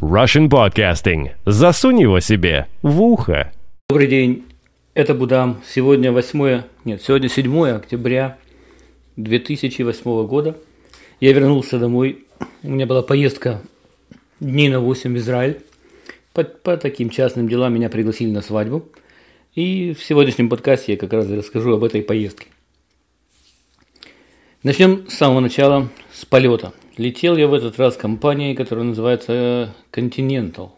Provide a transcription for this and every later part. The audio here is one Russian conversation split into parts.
Russian Podcasting. Засунь его себе в ухо. Добрый день, это Будам. Сегодня 8, нет, сегодня 7 октября 2008 года. Я вернулся домой. У меня была поездка дней на 8 в Израиль. По, по таким частным делам меня пригласили на свадьбу. И в сегодняшнем подкасте я как раз расскажу об этой поездке. Начнем с самого начала, с полета. Летел я в этот раз компанией, которая называется Continental.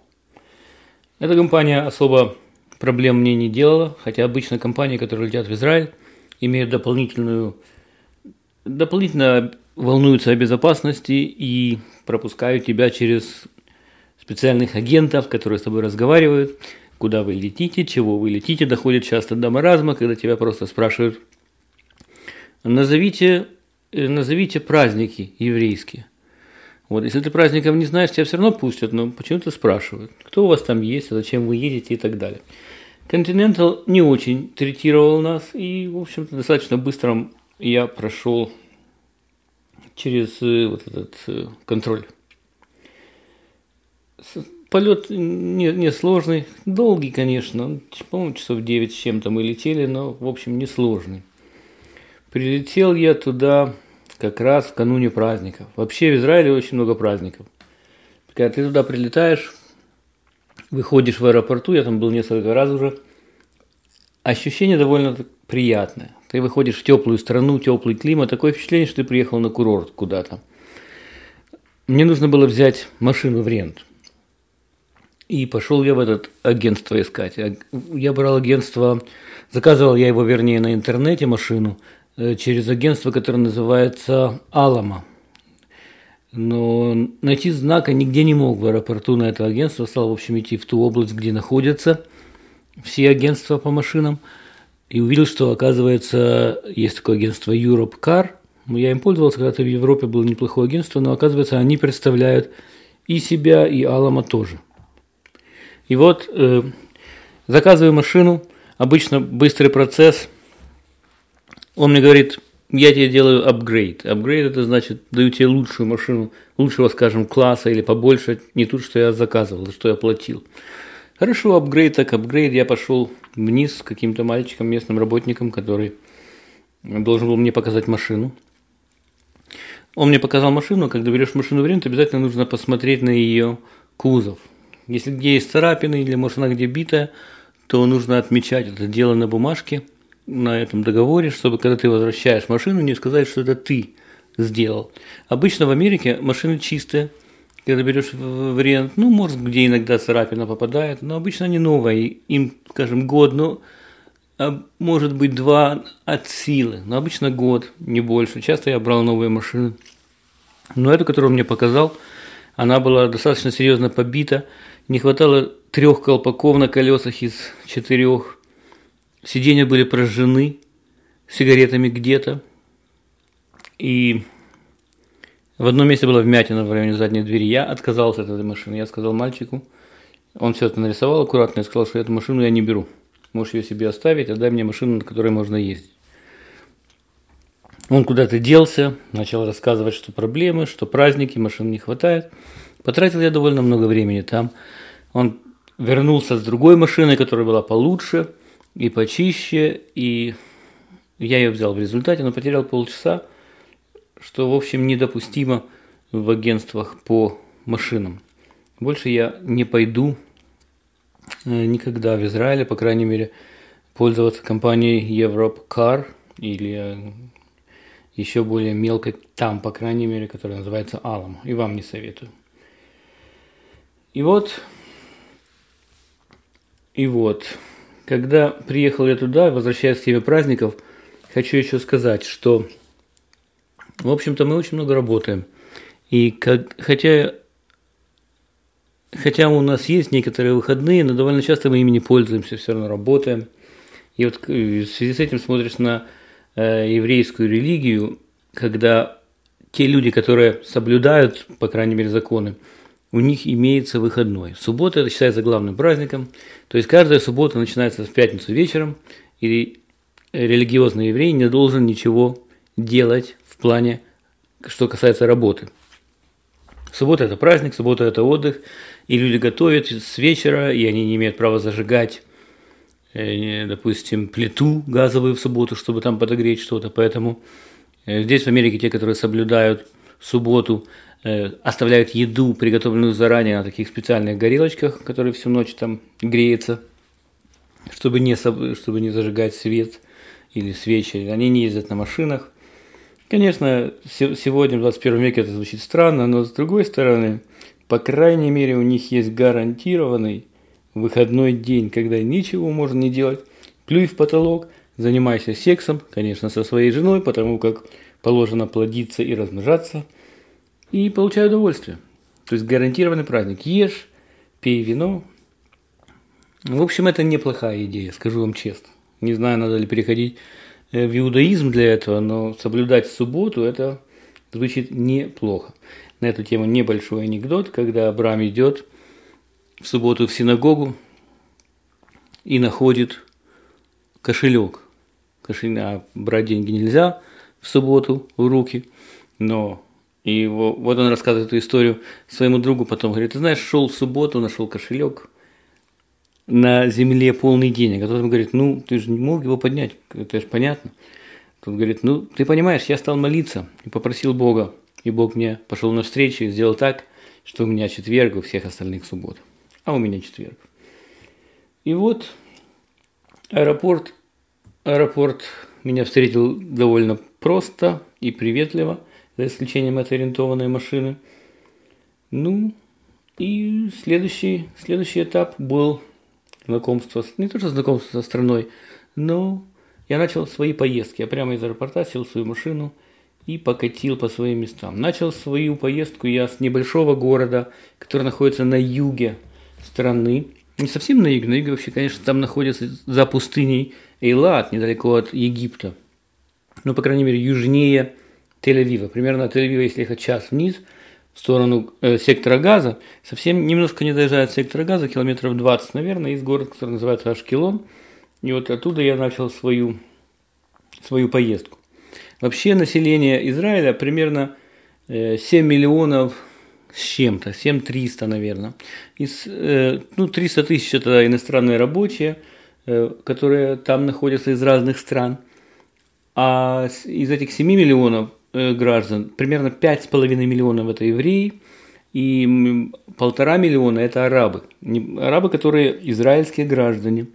Эта компания особо проблем мне не делала, хотя обычно компании, которые летят в Израиль, имеют дополнительную, дополнительно волнуются о безопасности и пропускают тебя через специальных агентов, которые с тобой разговаривают, куда вы летите, чего вы летите, доходит часто до маразма, когда тебя просто спрашивают, назовите, э, назовите праздники еврейские. Вот, если ты праздников не знаешь, тебя все равно пустят, но почему-то спрашивают, кто у вас там есть, а зачем вы едете и так далее. Continental не очень третировал нас, и, в общем-то, достаточно быстро я прошел через э, вот этот э, контроль. Полет не, не сложный, долгий, конечно, по-моему, часов 9 с чем-то мы летели, но, в общем, не сложный. Прилетел я туда как раз в кануне праздников. Вообще в Израиле очень много праздников. Когда ты туда прилетаешь, выходишь в аэропорту, я там был несколько раз уже, ощущение довольно приятное. Ты выходишь в теплую страну, теплый климат, такое впечатление, что ты приехал на курорт куда-то. Мне нужно было взять машину в рент. И пошел я в это агентство искать. Я брал агентство, заказывал я его, вернее, на интернете машину – через агентство, которое называется Алама. Но найти знака нигде не мог в аэропорту на это агентство. Стал, в общем, идти в ту область, где находятся все агентства по машинам. И увидел, что, оказывается, есть такое агентство Europe Car. Я им пользовался, когда-то в Европе было неплохое агентство, но, оказывается, они представляют и себя, и Алама тоже. И вот э, заказываю машину. Обычно быстрый процесс – он мне говорит, я тебе делаю апгрейд. Апгрейд это значит, даю тебе лучшую машину, лучшего, скажем, класса или побольше, не ту, что я заказывал, что я платил. Хорошо, апгрейд так апгрейд. Я пошел вниз с каким-то мальчиком, местным работником, который должен был мне показать машину. Он мне показал машину, когда берешь машину в рент, обязательно нужно посмотреть на ее кузов. Если где есть царапины или может она где битая, то нужно отмечать это дело на бумажке – на этом договоре, чтобы когда ты возвращаешь машину, не сказать, что это ты сделал. Обычно в Америке машины чистые, когда берешь в аренду, ну, может, где иногда царапина попадает, но обычно они новые, им, скажем, год, ну, а может быть, два от силы, но обычно год, не больше. Часто я брал новые машины. Но эту, которую он мне показал, она была достаточно серьезно побита, не хватало трех колпаков на колесах из четырех, Сиденья были прожжены сигаретами где-то. И в одном месте была вмятина в районе задней двери. Я отказался от этой машины. Я сказал мальчику, он все это нарисовал аккуратно и сказал, что эту машину я не беру. Можешь ее себе оставить, а дай мне машину, на которой можно ездить. Он куда-то делся, начал рассказывать, что проблемы, что праздники, машин не хватает. Потратил я довольно много времени там. Он вернулся с другой машиной, которая была получше – и почище, и я ее взял в результате, но потерял полчаса, что, в общем, недопустимо в агентствах по машинам. Больше я не пойду э, никогда в Израиле, по крайней мере, пользоваться компанией Europe Car или э, еще более мелкой там, по крайней мере, которая называется Alamo. И вам не советую. И вот, и вот, когда приехал я туда, возвращаясь к теме праздников, хочу еще сказать, что, в общем-то, мы очень много работаем. И как, хотя, хотя у нас есть некоторые выходные, но довольно часто мы ими не пользуемся, все равно работаем. И вот в связи с этим смотришь на э, еврейскую религию, когда те люди, которые соблюдают, по крайней мере, законы, у них имеется выходной. Суббота это считается главным праздником, то есть каждая суббота начинается в пятницу вечером, и религиозный еврей не должен ничего делать в плане, что касается работы. Суббота – это праздник, суббота – это отдых, и люди готовят с вечера, и они не имеют права зажигать, э, допустим, плиту газовую в субботу, чтобы там подогреть что-то. Поэтому э, здесь в Америке те, которые соблюдают субботу, оставляют еду, приготовленную заранее на таких специальных горелочках, которые всю ночь там греются, чтобы не, чтобы не зажигать свет или свечи. Они не ездят на машинах. Конечно, сегодня, в 21 веке, это звучит странно, но с другой стороны, по крайней мере, у них есть гарантированный выходной день, когда ничего можно не делать. Плюй в потолок, занимайся сексом, конечно, со своей женой, потому как положено плодиться и размножаться, и получай удовольствие. То есть гарантированный праздник. Ешь, пей вино. В общем, это неплохая идея, скажу вам честно. Не знаю, надо ли переходить Э, в иудаизм для этого, но соблюдать субботу это звучит неплохо. На эту тему небольшой анекдот, когда Абрам идет в субботу в синагогу и находит кошелек. Кошелек, а брать деньги нельзя в субботу в руки, но и вот он рассказывает эту историю своему другу, потом говорит, ты знаешь, шел в субботу, нашел кошелек, на земле полный денег. А тот ему говорит, ну, ты же не мог его поднять, это же понятно. Тот говорит, ну, ты понимаешь, я стал молиться и попросил Бога, и Бог мне пошел навстречу и сделал так, что у меня четверг, у всех остальных суббот, а у меня четверг. И вот аэропорт, аэропорт меня встретил довольно просто и приветливо, за исключением этой арендованной машины. Ну, и следующий, следующий этап был знакомство, не то что знакомство со страной, но я начал свои поездки. Я прямо из аэропорта сел в свою машину и покатил по своим местам. Начал свою поездку я с небольшого города, который находится на юге страны. Не совсем на юге, на юге вообще, конечно, там находится за пустыней Эйлат, недалеко от Египта. Ну, по крайней мере, южнее Тель-Авива. Примерно от Тель-Авива, если ехать час вниз – в сторону э, сектора газа, совсем немножко не доезжает сектора газа, километров 20, наверное, из города, который называется Ашкелон. И вот оттуда я начал свою, свою поездку. Вообще население Израиля примерно 7 э, миллионов с чем-то, 7 300, наверное. Из, э, ну, 300 тысяч это иностранные рабочие, которые там находятся из разных стран. А из этих 7 миллионов Э, граждан, примерно 5,5 миллионов это евреи, и полтора миллиона это арабы. Арабы, которые израильские граждане.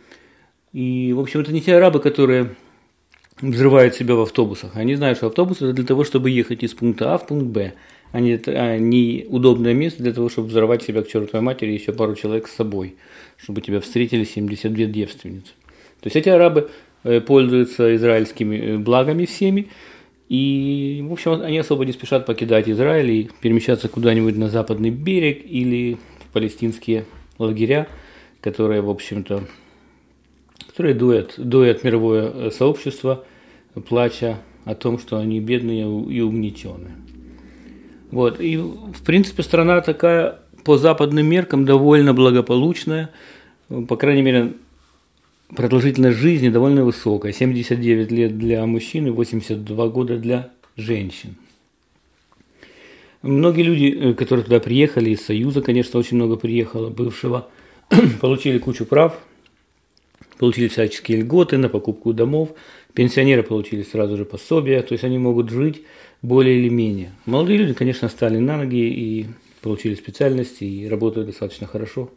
И, в общем, это не те арабы, которые взрывают себя в автобусах. Они знают, что автобус это для того, чтобы ехать из пункта А в пункт Б. Они, они удобное место для того, чтобы взорвать себя к чертовой матери и еще пару человек с собой, чтобы тебя встретили 72 девственницы. То есть эти арабы э, пользуются израильскими э, благами всеми, и, в общем, они особо не спешат покидать Израиль и перемещаться куда-нибудь на западный берег или в палестинские лагеря, которые, в общем-то, которые дует, дует мировое э, сообщество, плача о том, что они бедные и угнетенные. Вот. И, в принципе, страна такая по западным меркам довольно благополучная. По крайней мере, продолжительность жизни довольно высокая. 79 лет для мужчин и 82 года для женщин. Многие люди, э, которые туда приехали, из Союза, конечно, очень много приехало, бывшего, получили кучу прав, получили всяческие льготы на покупку домов, пенсионеры получили сразу же пособия, то есть они могут жить более или менее. Молодые люди, конечно, стали на ноги и получили специальности и работают достаточно хорошо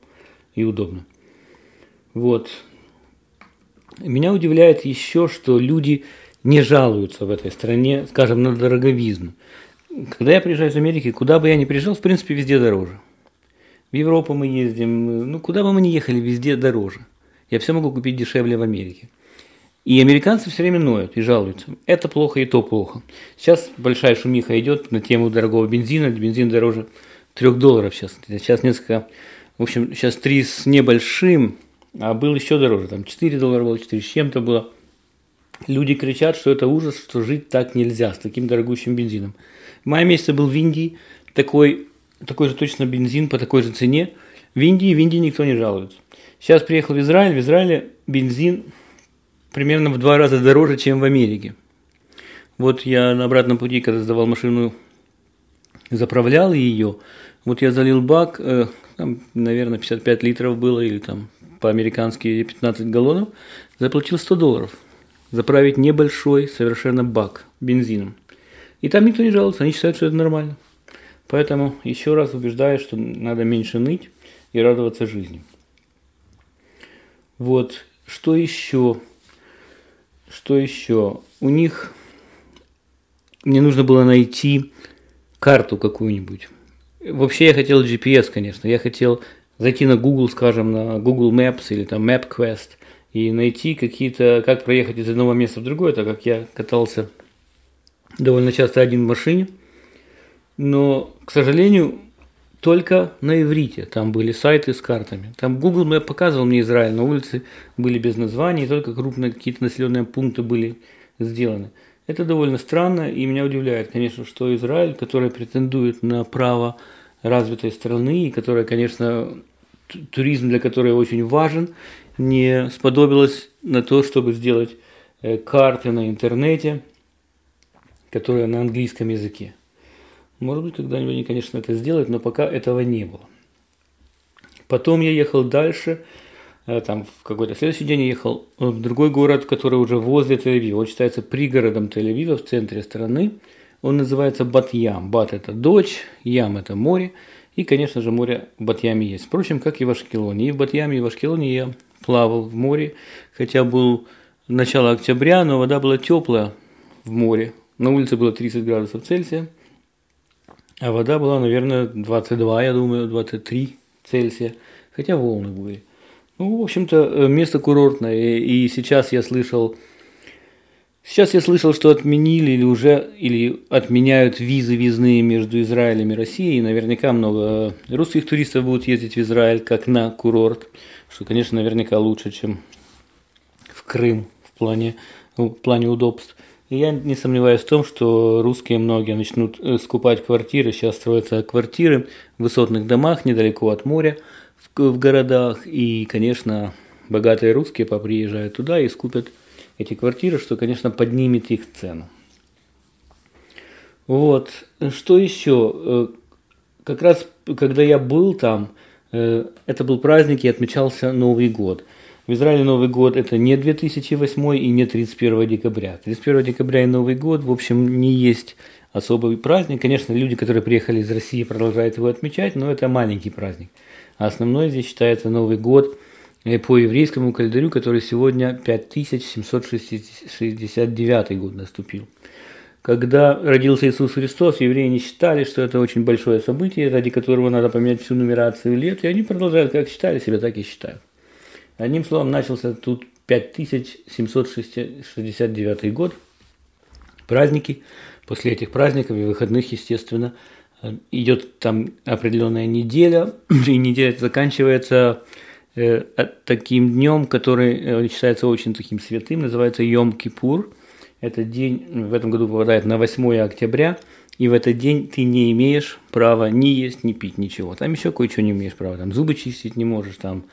и удобно. Вот. Меня удивляет еще, что люди не жалуются в этой стране, скажем, на дороговизну. Когда я приезжаю из Америки, куда бы я ни приезжал, в принципе, везде дороже. В Европу мы ездим, ну, куда бы мы ни ехали, везде дороже. Я все могу купить дешевле в Америке. И американцы все время ноют и жалуются. Это плохо и то плохо. Сейчас большая шумиха идет на тему дорогого бензина. Бензин дороже 3 долларов сейчас. Сейчас несколько, в общем, сейчас 3 с небольшим а был еще дороже, там 4 доллара было, 4 с чем-то было. Люди кричат, что это ужас, что жить так нельзя, с таким дорогущим бензином. В мае месяце был в Индии такой, такой же точно бензин по такой же цене. В Индии, в Индии никто не жалуется. Сейчас приехал в Израиль, в Израиле бензин примерно в два раза дороже, чем в Америке. Вот я на обратном пути, когда сдавал машину, заправлял ее, Вот я залил бак, э, там, наверное, 55 литров было, или там по-американски 15 галлонов, заплатил 100 долларов. Заправить небольшой совершенно бак бензином. И там никто не жалуется, они считают, что это нормально. Поэтому еще раз убеждаю, что надо меньше ныть и радоваться жизни. Вот, что еще? Что еще? У них мне нужно было найти карту какую-нибудь. Вообще я хотел GPS, конечно. Я хотел зайти на Google, скажем, на Google Maps или там MapQuest и найти какие-то, как проехать из одного места в другое, так как я катался довольно часто один в машине. Но, к сожалению, только на иврите. Там были сайты с картами. Там Google Map показывал мне Израиль, но улицы были без названий, только крупные какие-то населенные пункты были сделаны. Это довольно странно, и меня удивляет, конечно, что Израиль, который претендует на право развитой страны, и которая, конечно, туризм для которой очень важен, не сподобилась на то, чтобы сделать э, карты на интернете, которые на английском языке. Может быть, когда-нибудь они, конечно, это сделают, но пока этого не было. Потом я ехал дальше, э, там в какой-то следующий день я ехал в другой город, который уже возле Тель-Авива. Он считается пригородом Тель-Авива в центре страны. Он называется Батьям. Бат – это дочь, Ям – это море. И, конечно же, море в Батьяме есть. Впрочем, как и в Ашкелоне. И в Батьяме, и в Ашкелоне я плавал в море, хотя был начало октября, но вода была теплая в море. На улице было 30 градусов Цельсия – а вода была, наверное, 22, я думаю, 23 Цельсия. Хотя волны были. Ну, в общем-то, э, место курортное. И сейчас я слышал, сейчас я слышал, что отменили или уже, или отменяют визы визные между Израилем и Россией. Наверняка много русских туристов будут ездить в Израиль как на курорт. Что, конечно, наверняка лучше, чем в Крым в плане, в плане удобств. И я не сомневаюсь в том, что русские многие начнут э, скупать квартиры. Сейчас строятся квартиры в высотных домах недалеко от моря, в городах. И, конечно, богатые русские поприезжают туда и скупят эти квартиры, что, конечно, поднимет их цену. Вот. Что еще? Э, как раз, когда я был там, э, это был праздник и отмечался Новый год – в Израиле Новый год это не 2008 и не 31 декабря. 31 декабря и Новый год, в общем, не есть особый праздник. Конечно, люди, которые приехали из России, продолжают его отмечать, но это маленький праздник. А основной здесь считается Новый год по еврейскому календарю, который сегодня 5769 год наступил. Когда родился Иисус Христос, евреи не считали, что это очень большое событие, ради которого надо поменять всю нумерацию лет, и они продолжают, как считали себя, так и считают. Одним словом, начался тут 5769 год. Праздники. После этих праздников и выходных, естественно, идет там определенная неделя, и неделя заканчивается э, таким днем, который э, считается очень таким святым, называется Йом-Кипур. Этот день в этом году попадает на 8 октября, и в этот день ты не имеешь права ни есть, ни пить, ничего. Там еще кое-что не имеешь права, там зубы чистить не можешь, там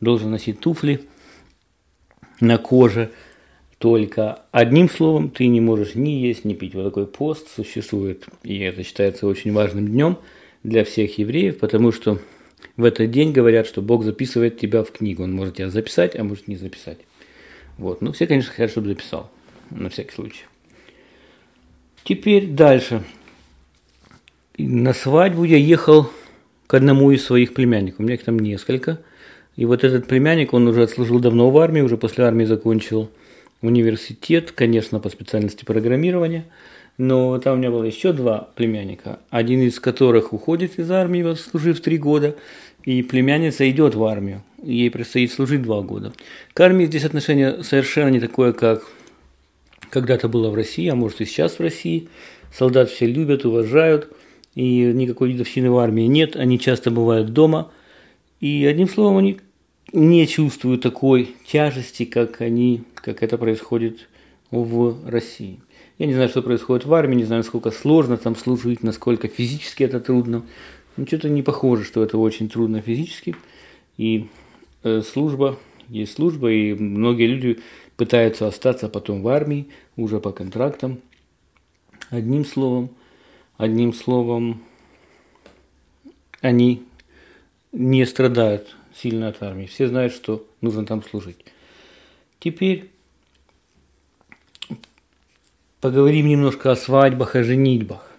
должен носить туфли на коже только. Одним словом, ты не можешь ни есть, ни пить. Вот такой пост существует, и это считается очень важным днем для всех евреев, потому что в этот день говорят, что Бог записывает тебя в книгу. Он может тебя записать, а может не записать. Вот. Ну, все, конечно, хотят, чтобы записал. На всякий случай. Теперь дальше. На свадьбу я ехал к одному из своих племянников. У меня их там несколько – и вот этот племянник, он уже отслужил давно в армии, уже после армии закончил университет, конечно, по специальности программирования. Но там у меня было еще два племянника, один из которых уходит из армии, служив три года, и племянница идет в армию. Ей предстоит служить два года. К армии здесь отношение совершенно не такое, как когда-то было в России, а может и сейчас в России. Солдат все любят, уважают, и никакой дедовщины в армии нет. Они часто бывают дома – и одним словом, они не чувствуют такой тяжести, как они, как это происходит в России. Я не знаю, что происходит в армии, не знаю, насколько сложно там служить, насколько физически это трудно. Но что-то не похоже, что это очень трудно физически. И э, служба есть служба, и многие люди пытаются остаться потом в армии, уже по контрактам. Одним словом, одним словом, они не страдают сильно от армии. Все знают, что нужно там служить. Теперь поговорим немножко о свадьбах, о женитьбах.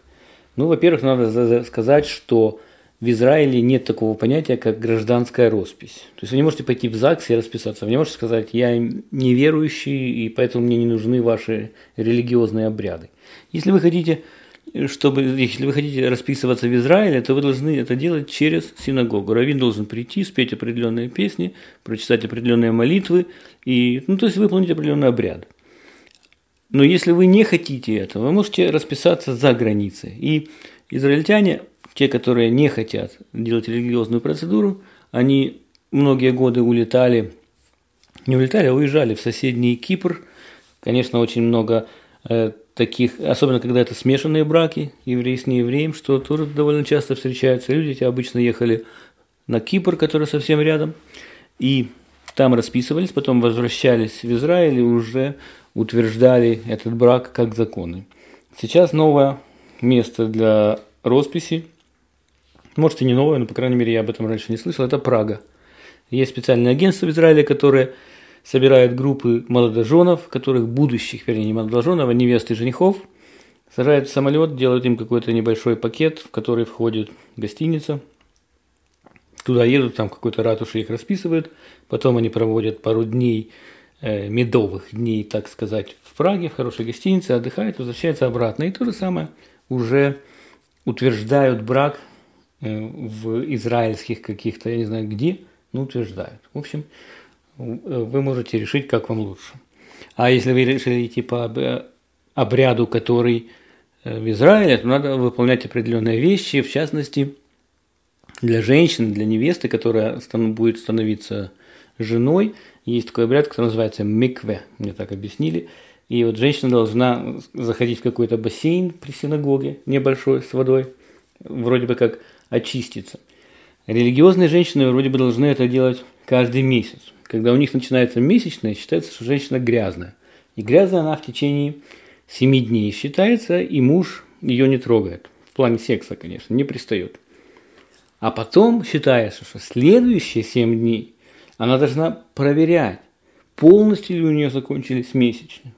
Ну, во-первых, надо сказать, что в Израиле нет такого понятия, как гражданская роспись. То есть вы не можете пойти в ЗАГС и расписаться. Вы не можете сказать, я неверующий, и поэтому мне не нужны ваши религиозные обряды. Если вы хотите чтобы, если вы хотите расписываться в Израиле, то вы должны это делать через синагогу. Равин должен прийти, спеть определенные песни, прочитать определенные молитвы, и, ну, то есть выполнить определенный обряд. Но если вы не хотите этого, вы можете расписаться за границей. И израильтяне, те, которые не хотят делать религиозную процедуру, они многие годы улетали, не улетали, а уезжали в соседний Кипр. Конечно, очень много э, таких, особенно когда это смешанные браки, еврей с неевреем, что тоже довольно часто встречаются. Люди эти обычно ехали на Кипр, который совсем рядом, и там расписывались, потом возвращались в Израиль и уже утверждали этот брак как законный. Сейчас новое место для росписи, может и не новое, но по крайней мере я об этом раньше не слышал, это Прага. Есть специальное агентство в Израиле, которое собирает группы молодоженов, которых будущих, вернее, не молодоженов, а невест и женихов, сажают в самолет, делают им какой-то небольшой пакет, в который входит гостиница. Туда едут, там какой-то ратуши их расписывают, потом они проводят пару дней, медовых дней, так сказать, в Праге, в хорошей гостинице, отдыхают, возвращаются обратно. И то же самое уже утверждают брак э, в израильских каких-то, я не знаю где, но утверждают. В общем, вы можете решить, как вам лучше. А если вы решили идти по обряду, который э, в Израиле, то надо выполнять определенные вещи, в частности, для женщины, для невесты, которая будет становиться женой, есть такой обряд, который называется микве, мне так объяснили. И вот женщина должна заходить в какой-то бассейн при синагоге, небольшой, с водой, вроде бы как очиститься. Религиозные женщины вроде бы должны это делать каждый месяц когда у них начинается месячная, считается, что женщина грязная. И грязная она в течение 7 дней считается, и муж ее не трогает. В плане секса, конечно, не пристает. А потом считается, что следующие 7 дней она должна проверять, полностью ли у нее закончились месячные.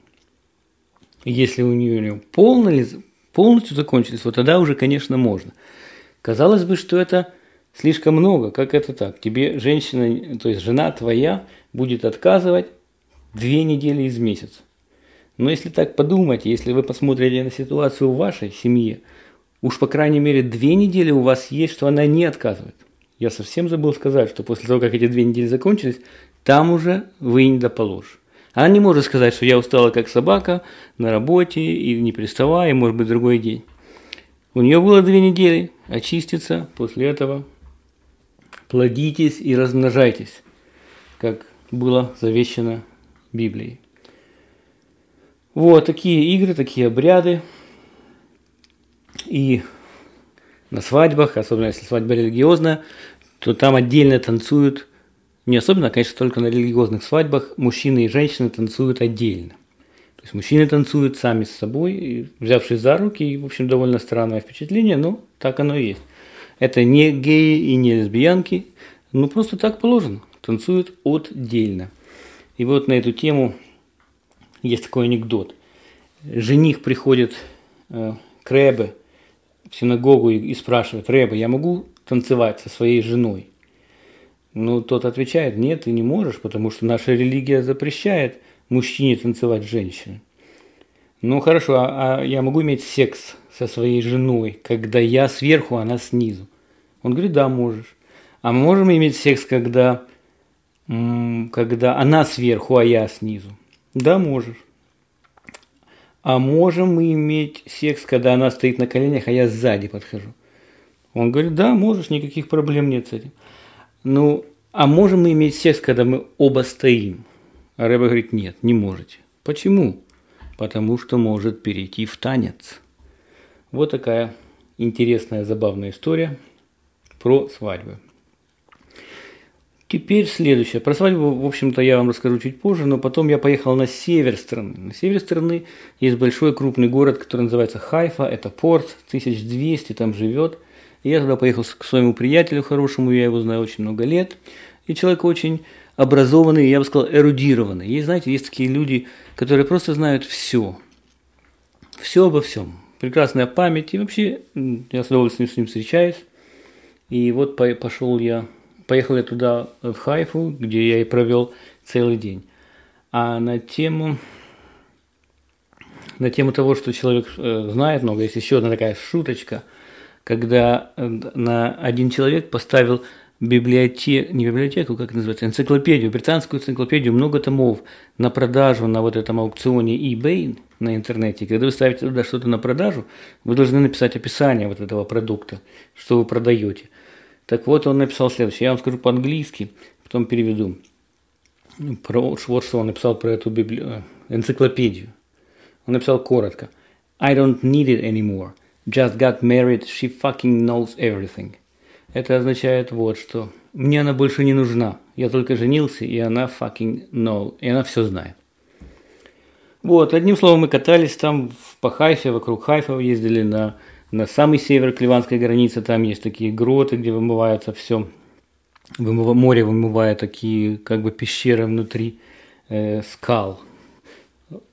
Если у нее полностью закончились, вот тогда уже, конечно, можно. Казалось бы, что это слишком много. Как это так? Тебе женщина, то есть жена твоя, будет отказывать две недели из месяца. Но если так подумать, если вы посмотрите на ситуацию в вашей семье, уж по крайней мере две недели у вас есть, что она не отказывает. Я совсем забыл сказать, что после того, как эти две недели закончились, там уже вы не доположь. Она не может сказать, что я устала как собака на работе и не приставая, и может быть другой день. У нее было две недели очиститься, после этого плодитесь и размножайтесь, как было завещено Библией. Вот такие игры, такие обряды. И на свадьбах, особенно если свадьба религиозная, то там отдельно танцуют, не особенно, конечно, только на религиозных свадьбах, мужчины и женщины танцуют отдельно. То есть мужчины танцуют сами с собой, взявшись за руки, и, в общем, довольно странное впечатление, но так оно и есть. Это не геи и не лесбиянки, ну просто так положено, танцуют отдельно. И вот на эту тему есть такой анекдот. Жених приходит э, к Рэбе в синагогу и, спрашивает, Рэбе, я могу танцевать со своей женой? Ну, тот отвечает, нет, ты не можешь, потому что наша религия запрещает мужчине танцевать с женщиной. Ну хорошо, а, а я могу иметь секс со своей женой, когда я сверху, а она снизу? Он говорит, да, можешь. А мы можем иметь секс, когда, когда она сверху, а я снизу? Да, можешь. А можем мы иметь секс, когда она стоит на коленях, а я сзади подхожу? Он говорит, да, можешь, никаких проблем нет с этим. Ну, а можем мы иметь секс, когда мы оба стоим? А Рэба говорит, нет, не можете. Почему? Потому что может перейти в танец. Вот такая интересная, забавная история про свадьбы. Теперь следующее. Про свадьбу, в общем-то, я вам расскажу чуть позже, но потом я поехал на север страны. На север страны есть большой крупный город, который называется Хайфа, это порт, 1200 там живет. И я туда поехал к своему приятелю хорошему, я его знаю очень много лет. И человек очень образованный, я бы сказал, эрудированный. И знаете, есть такие люди, которые просто знают все. Все обо всем. Прекрасная память. И вообще, я с удовольствием с ним встречаюсь. И вот пошел я, поехал я туда, в Хайфу, где я и провел целый день. А на тему, на тему того, что человек э, знает много, есть еще одна такая шуточка, когда э, на один человек поставил библиотеку, не библиотеку, как называется, энциклопедию, британскую энциклопедию, много томов на продажу на вот этом аукционе eBay на интернете. Когда вы ставите туда что-то на продажу, вы должны написать описание вот этого продукта, что вы продаете. Так вот, он написал следующее. Я вам скажу по-английски, потом переведу. Про, вот что он написал про эту библи... Э, энциклопедию. Он написал коротко. I don't need it anymore. Just got married, she fucking knows everything. Это означает вот что. Мне она больше не нужна. Я только женился, и она fucking know. И она все знает. Вот, одним словом, мы катались там по Хайфе, вокруг Хайфа ездили на на самый север к ливанской границе, там есть такие гроты, где вымывается все, вымыв... море вымывает такие как бы пещеры внутри э, скал.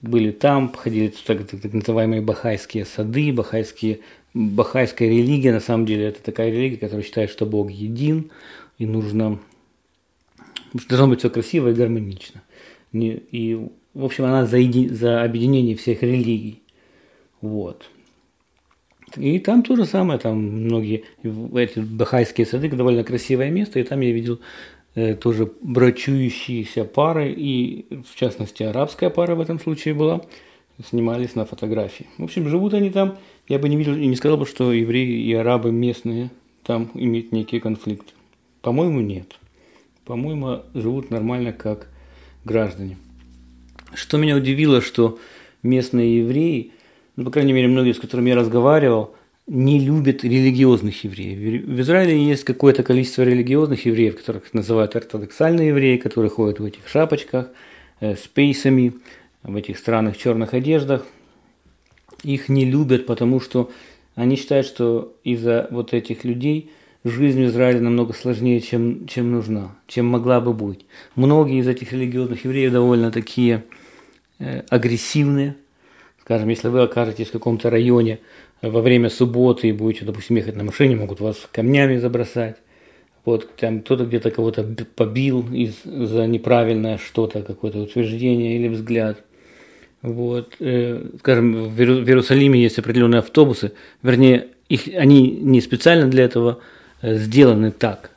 Были там, ходили так, так, так называемые бахайские сады, бахайские, бахайская религия, на самом деле это такая религия, которая считает, что Бог един, и нужно, должно быть все красиво и гармонично. И, в общем, она за, еди, за объединение всех религий. Вот. И там то же самое, там многие эти бахайские сады, довольно красивое место, и там я видел э, тоже брачующиеся пары, и в частности арабская пара в этом случае была, снимались на фотографии. В общем, живут они там, я бы не видел и не сказал бы, что евреи и арабы местные там имеют некий конфликт. По-моему, нет. По-моему, живут нормально как граждане. Что меня удивило, что местные евреи – ну, по крайней мере, многие, с которыми я разговаривал, не любят религиозных евреев. В Израиле есть какое-то количество религиозных евреев, которых называют ортодоксальные евреи, которые ходят в этих шапочках, э, с пейсами, в этих странных черных одеждах. Их не любят, потому что они считают, что из-за вот этих людей жизнь в Израиле намного сложнее, чем, чем нужна, чем могла бы быть. Многие из этих религиозных евреев довольно такие э, агрессивные, Скажем, если вы окажетесь в каком-то районе во время субботы и будете, допустим, ехать на машине, могут вас камнями забросать. Вот там кто-то где-то кого-то побил из, за неправильное что-то, какое-то утверждение или взгляд. Вот, э, скажем, в Иерусалиме есть определенные автобусы, вернее, их, они не специально для этого э, сделаны так,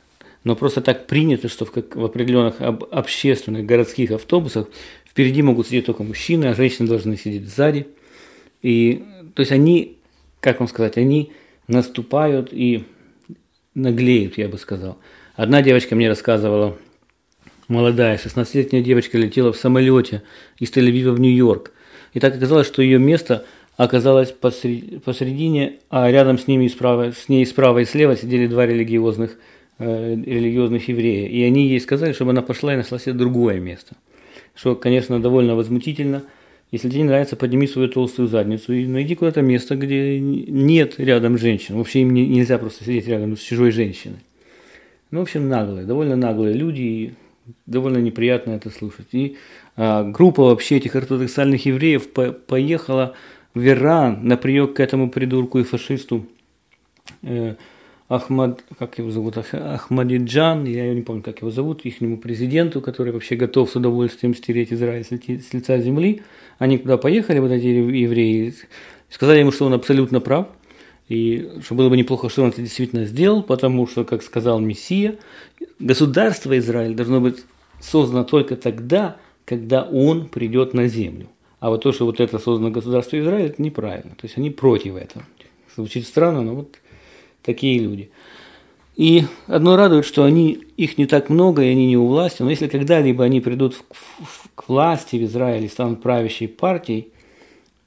но просто так принято, что в, как, в определенных об, общественных городских автобусах впереди могут сидеть только мужчины, а женщины должны сидеть сзади – и, то есть они, как вам сказать, они наступают и наглеют, я бы сказал. Одна девочка мне рассказывала, молодая, 16-летняя девочка летела в самолете из Тель-Авива в Нью-Йорк. И так оказалось, что ее место оказалось посередине, а рядом с, ними справа, с ней справа и слева сидели два религиозных, э, религиозных еврея. И они ей сказали, чтобы она пошла и нашла себе другое место. Что, конечно, довольно возмутительно – если тебе не нравится, подними свою толстую задницу и найди куда-то место, где нет рядом женщин. Вообще им нельзя просто сидеть рядом с чужой женщиной. Ну, в общем, наглые, довольно наглые люди, и довольно неприятно это слушать. И а, группа вообще этих ортодоксальных евреев по поехала в Иран на прием к этому придурку и фашисту э, Ахмад, как его зовут, Ахмадиджан, я не помню, как его зовут, ихнему президенту, который вообще готов с удовольствием стереть Израиль с лица земли. Они туда поехали, вот эти евреи, сказали ему, что он абсолютно прав, и что было бы неплохо, что он это действительно сделал, потому что, как сказал Мессия, государство Израиль должно быть создано только тогда, когда он придет на землю. А вот то, что вот это создано государство Израиль, это неправильно. То есть они против этого. Звучит странно, но вот такие люди. И одно радует, что они, их не так много, и они не у власти, но если когда-либо они придут в, в, к власти в Израиле, станут правящей партией,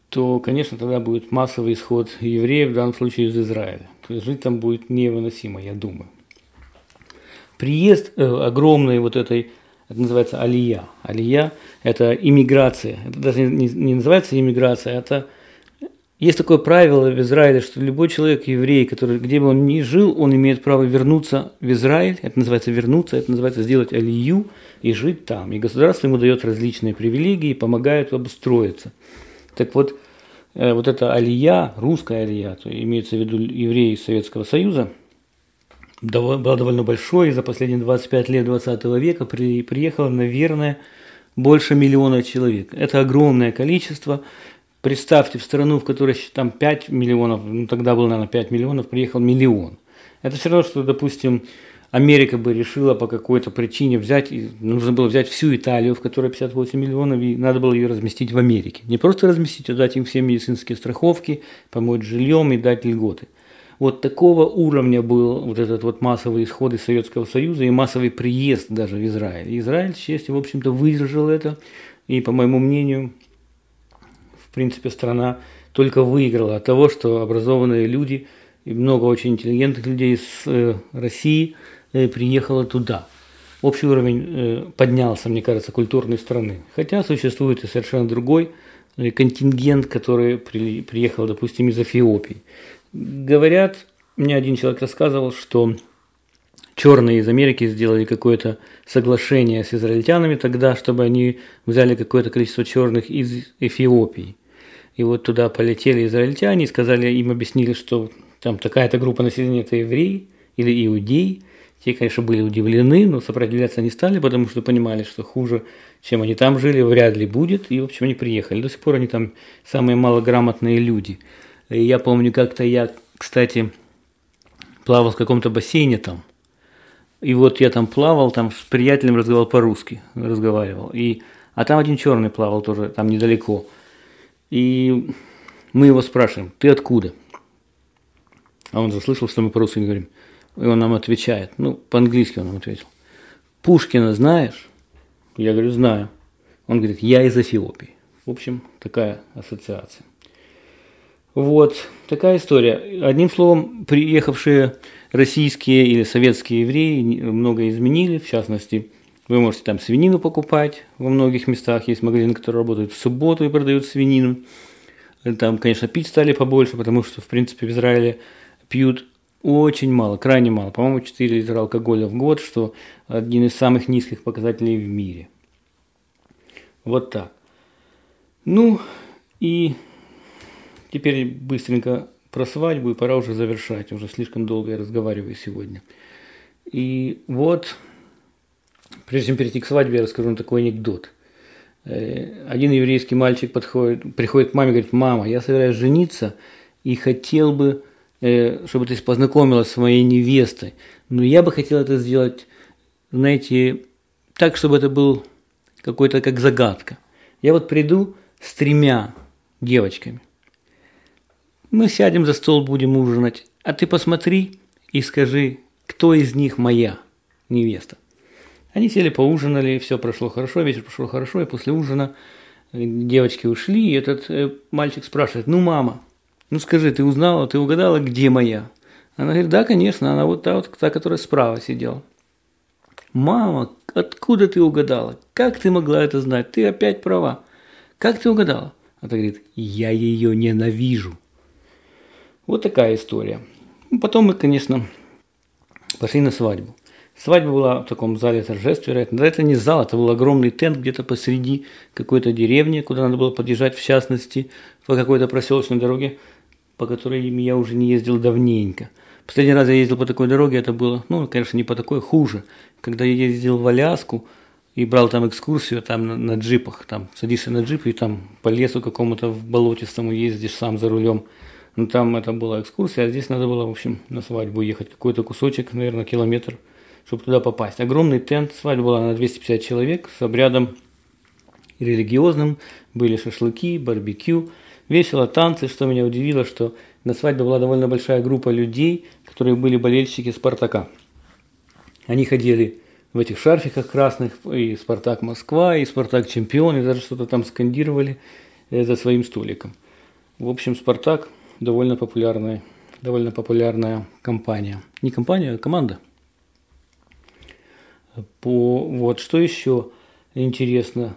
то, конечно, тогда будет массовый исход евреев, в данном случае из Израиля. То есть жить там будет невыносимо, я думаю. Приезд э, огромной вот этой, это называется алия. Алия – это иммиграция. Это даже не, не называется иммиграция, это есть такое правило в Израиле, что любой человек, еврей, который, где бы он ни жил, он имеет право вернуться в Израиль. Это называется вернуться, это называется сделать алию и жить там. И государство ему дает различные привилегии, помогает обустроиться. Так вот, э, вот эта алия, русская алия, то имеется в виду евреи Советского Союза, была довольно большой, за последние 25 лет 20 века при, приехало, наверное, больше миллиона человек. Это огромное количество. Представьте, в страну, в которой там 5 миллионов, ну тогда было, наверное, 5 миллионов, приехал миллион. Это все равно, что, допустим, Америка бы решила по какой-то причине взять, нужно было взять всю Италию, в которой 58 миллионов, и надо было ее разместить в Америке. Не просто разместить, а дать им все медицинские страховки, помочь жильем и дать льготы. Вот такого уровня был вот этот вот массовый исход из Советского Союза и массовый приезд даже в Израиль. Израиль, с честью, в общем-то, выдержал это, и, по моему мнению, принципе, страна только выиграла от того, что образованные люди и много очень интеллигентных людей из э, России – Э, приехала туда. Общий уровень э, поднялся, мне кажется, культурной страны. Хотя существует и совершенно другой контингент, который приехал, допустим, из Эфиопии. Говорят, мне один человек рассказывал, что черные из Америки сделали какое-то соглашение с израильтянами тогда, чтобы они взяли какое-то количество черных из Эфиопии. И вот туда полетели израильтяне и сказали, им объяснили, что там такая-то группа населения – это евреи или иудеи – те, конечно, были удивлены, но сопротивляться не стали, потому что понимали, что хуже, чем они там жили, вряд ли будет. И, в общем, они приехали. До сих пор они там самые малограмотные люди. И я помню, как-то я, кстати, плавал в каком-то бассейне там. И вот я там плавал, там с приятелем разговаривал по-русски, разговаривал. И, а там один черный плавал тоже, там недалеко. И мы его спрашиваем, ты откуда? А он заслышал, что мы по-русски говорим – и он нам отвечает, ну, по-английски он нам ответил. Пушкина знаешь? Я говорю, знаю. Он говорит, я из Эфиопии. В общем, такая ассоциация. Вот, такая история. Одним словом, приехавшие российские или советские евреи много изменили. В частности, вы можете там свинину покупать во многих местах. Есть магазины, которые работают в субботу и продают свинину. Там, конечно, пить стали побольше, потому что, в принципе, в Израиле пьют очень мало, крайне мало. По-моему, 4 литра алкоголя в год, что один из самых низких показателей в мире. Вот так. Ну, и теперь быстренько про свадьбу, и пора уже завершать. Уже слишком долго я разговариваю сегодня. И вот, прежде чем перейти к свадьбе, я расскажу такой анекдот. Э, один еврейский мальчик подходит, приходит к маме и говорит, мама, я собираюсь жениться и хотел бы Э, чтобы ты познакомилась с моей невестой. Но я бы хотел это сделать, знаете, так, чтобы это был какой-то как загадка. Я вот приду с тремя девочками. Мы сядем за стол, будем ужинать, а ты посмотри и скажи, кто из них моя невеста. Они сели, поужинали, все прошло хорошо, вечер прошел хорошо, и после ужина девочки ушли, и этот э, мальчик спрашивает, ну, мама, ну скажи, ты узнала, ты угадала, где моя? Она говорит, да, конечно, она вот та, вот та, которая справа сидела. Мама, откуда ты угадала? Как ты могла это знать? Ты опять права. Как ты угадала? Она говорит, я ее ненавижу. Вот такая история. Ну, потом мы, конечно, пошли на свадьбу. Свадьба была в таком зале торжеств, вероятно. Да это не зал, это был огромный тент где-то посреди какой-то деревни, куда надо было подъезжать, в частности, по какой-то проселочной дороге по которой я уже не ездил давненько. Последний раз я ездил по такой дороге, это было, ну, конечно, не по такой, хуже. Когда я ездил в Аляску и брал там экскурсию, там на, на джипах, там садишься на джип и там по лесу какому-то в болотистому ездишь сам за рулем. Ну, там это была экскурсия, а здесь надо было, в общем, на свадьбу ехать какой-то кусочек, наверное, километр, чтобы туда попасть. Огромный тент, свадьба была на 250 человек с обрядом религиозным, были шашлыки, барбекю – весело, танцы, что меня удивило, что на свадьбе была довольно большая группа людей, которые были болельщики Спартака. Они ходили в этих шарфиках красных, и Спартак Москва, и Спартак Чемпион, и даже что-то там скандировали э, за своим столиком. В общем, Спартак довольно популярная, довольно популярная компания. Не компания, а команда. По, вот что еще интересно.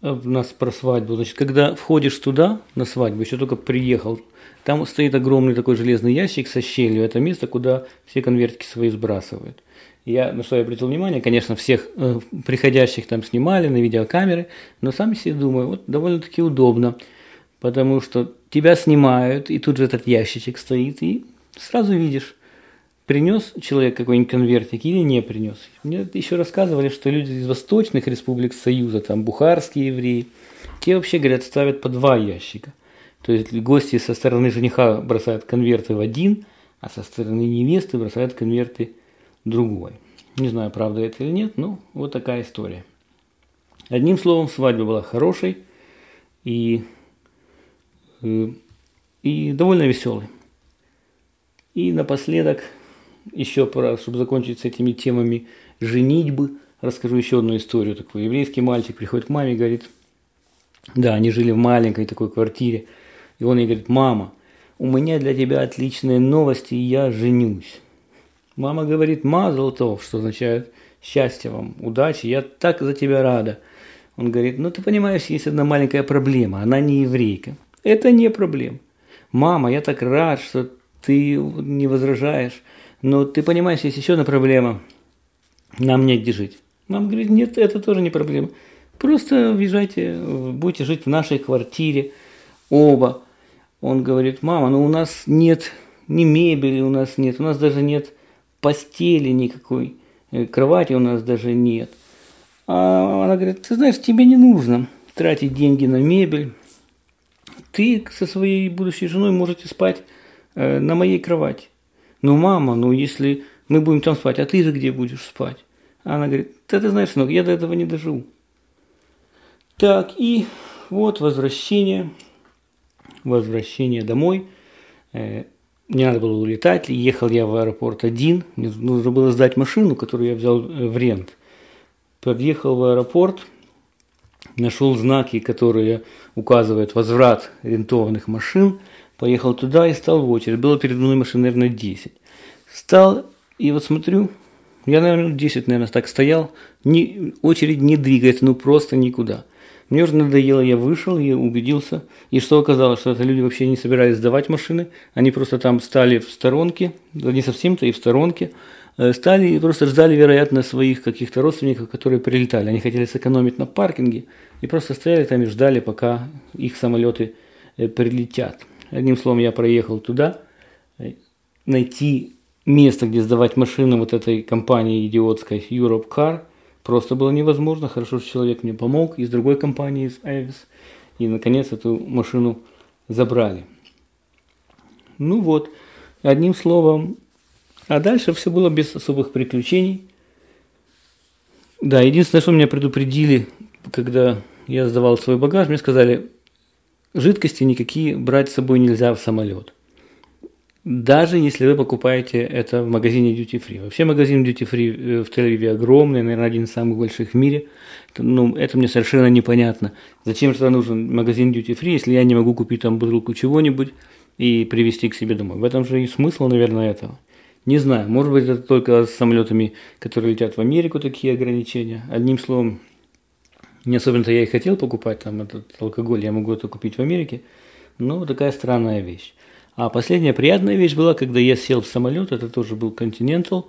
у нас про свадьбу. Значит, когда входишь туда, на свадьбу, еще только приехал, там стоит огромный такой железный ящик со щелью. Это место, куда все конвертики свои сбрасывают. Я на что я обратил внимание, конечно, всех э, приходящих там снимали на видеокамеры, но сам себе думаю, вот довольно-таки удобно, потому что тебя снимают, и тут же этот ящичек стоит, и сразу видишь, принес человек какой-нибудь конвертик или не принес. Мне еще рассказывали, что люди из восточных республик Союза, там бухарские евреи, те вообще, говорят, ставят по два ящика. То есть гости со стороны жениха бросают конверты в один, а со стороны невесты бросают конверты в другой. Не знаю, правда это или нет, но вот такая история. Одним словом, свадьба была хорошей и, э, и довольно веселой. И напоследок еще пора, чтобы закончить с этими темами женитьбы, расскажу еще одну историю такую. Еврейский мальчик приходит к маме и говорит, да, они жили в маленькой такой квартире, и он ей говорит, мама, у меня для тебя отличные новости, я женюсь. Мама говорит, мазал то, что означает счастья вам, удачи, я так за тебя рада. Он говорит, ну ты понимаешь, есть одна маленькая проблема, она не еврейка. Это не проблема. Мама, я так рад, что ты не возражаешь. Но ты понимаешь, есть еще одна проблема. Нам негде жить. Мама говорит, нет, это тоже не проблема. Просто въезжайте, будете жить в нашей квартире, оба. Он говорит, мама, ну у нас нет ни мебели, у нас нет, у нас даже нет постели никакой, э, кровати у нас даже нет. А она говорит, ты знаешь, тебе не нужно тратить деньги на мебель. Ты со своей будущей женой можете спать э, на моей кровати. Ну, мама, ну если мы будем там спать, а ты же где будешь спать? Она говорит, да ты знаешь, сынок, я до этого не доживу. Так, и вот возвращение, возвращение домой. Э, мне надо было улетать, ехал я в аэропорт один, мне нужно было сдать машину, которую я взял э, в рент. Подъехал в аэропорт, нашел знаки, которые указывают возврат рентованных машин – Поехал туда и стал в очередь. Было перед мной машин, наверное, 10. Стал, и вот смотрю, я, наверное, 10, наверное, так стоял. Ни, очередь не двигается, ну просто никуда. Мне уже надоело, я вышел и убедился. И что оказалось, что это люди вообще не собирались сдавать машины. Они просто там стали в сторонке, не совсем-то и в сторонке. Э, стали и просто ждали, вероятно, своих каких-то родственников, которые прилетали. Они хотели сэкономить на паркинге и просто стояли там и ждали, пока их самолеты э, прилетят. Одним словом, я проехал туда, найти место, где сдавать машины вот этой компании идиотской Europe Car просто было невозможно. Хорошо, что человек мне помог из другой компании, из Avis. И, наконец, эту машину забрали. Ну вот, одним словом. А дальше все было без особых приключений. Да, единственное, что меня предупредили, когда я сдавал свой багаж, мне сказали, жидкости никакие брать с собой нельзя в самолет. Даже если вы покупаете это в магазине Duty Free. Вообще магазин Duty Free э, в Тель-Авиве огромный, наверное, один из самых больших в мире. Ну, это мне совершенно непонятно. Зачем же нужен магазин Duty Free, если я не могу купить там бутылку чего-нибудь и привезти к себе домой? В этом же и смысл, наверное, этого. Не знаю, может быть, это только с самолетами, которые летят в Америку, такие ограничения. Одним словом, не особенно-то я и хотел покупать там этот алкоголь, я могу это купить в Америке. Но такая странная вещь. А последняя приятная вещь была, когда я сел в самолет, это тоже был Continental.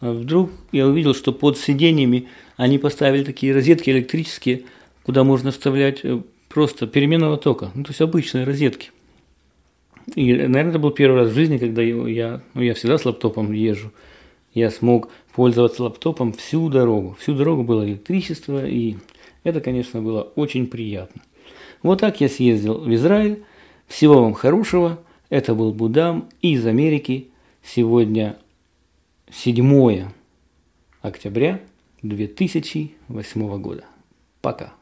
А вдруг я увидел, что под сиденьями они поставили такие розетки электрические, куда можно вставлять э, просто переменного тока, ну, то есть обычные розетки. И, наверное, это был первый раз в жизни, когда я, ну, я всегда с лаптопом езжу, я смог пользоваться лаптопом всю дорогу. Всю дорогу было электричество, и это, конечно, было очень приятно. Вот так я съездил в Израиль. Всего вам хорошего. Это был Будам из Америки. Сегодня 7 октября 2008 года. Пока.